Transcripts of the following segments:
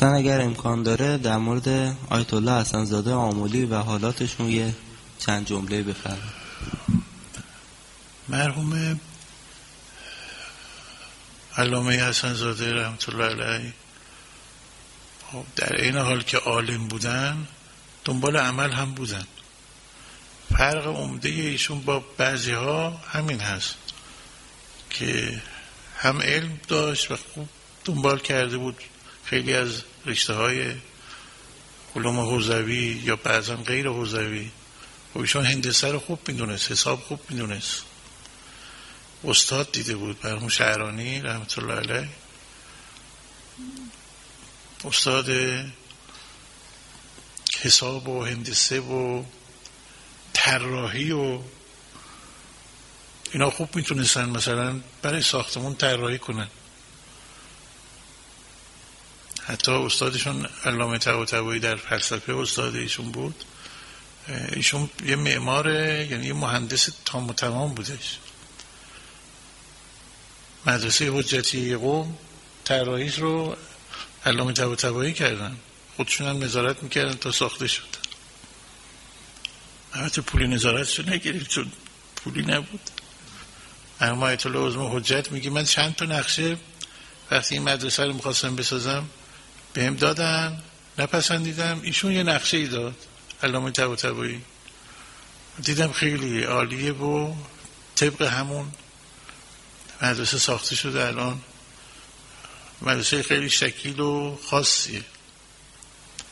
اصلا اگر امکان داره در مورد آیت الله حسنزاده آمولی و حالاتشون یه چند جمله بفرمایید مرحوم علامه حسنزاده رحمت الله علیه خب، در این حال که عالم بودن دنبال عمل هم بودن. فرق عمده ایشون با بعضی ها همین هست که هم علم داشت و خوب دنبال کرده بود. خیلی از رشته های علوم حوزوی یا بعضا غیر حوزوی. و ایشون هندسه رو خوب می‌دونست حساب خوب می‌دونست. استاد دیده بود برمون شعرانی رحمت الله علیه. استاد حساب و هندسه و طراحی و اینا خوب می‌تونستن مثلا برای ساختمون طراحی کنن. حتی استادشون علامه طباطبایی در فلسفه استاد ایشون بود. ایشون یه معمار یعنی یه مهندس تام و تمام بودش. مدرسه حجتی قوم طراحیش رو علامه طباطبایی کردن. خودشون هم نظارت می‌کردن تا ساخته شد. البته پولی نظارتشو نگیریم چون پولی نبود. اما آیت الله حجت میگه من چند تا نقشه وقتی این مدرسه رو می‌خواستم بسازم بهم دادن نپسندیدم. ایشون یه نقشه ای داد علامه طباطبایی. دیدم خیلی عالیه و طبق همون مدرسه ساخته شده الان. مدرسه خیلی شکیل و خاصیه.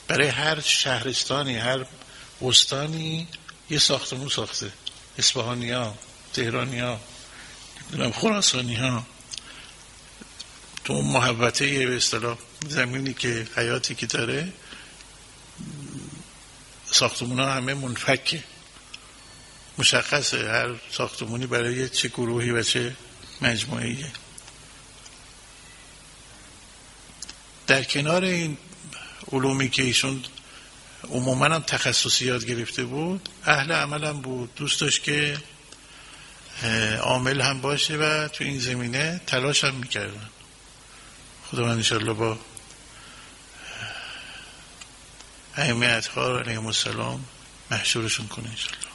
برای هر شهرستانی هر استانی یه ساختمون ساخته. اصفهانی ها تهرانی ها خراسانی ها تو اون محبته به اصطلاح زمینی که حیاتی که داره ساختمون ها همه منفکه. مشخصه هر ساختمونی برای چه گروهی و چه مجموعیه در کنار این علومی که ایشون عموما هم تخصصی یاد گرفته بود اهل عمل هم بود. دوست داشت که عامل هم باشه و تو این زمینه تلاش هم می‌کردن. خدا من انشاءالله با ائمه اطهار علیهم السلام محشورشون کنه انشاءالله.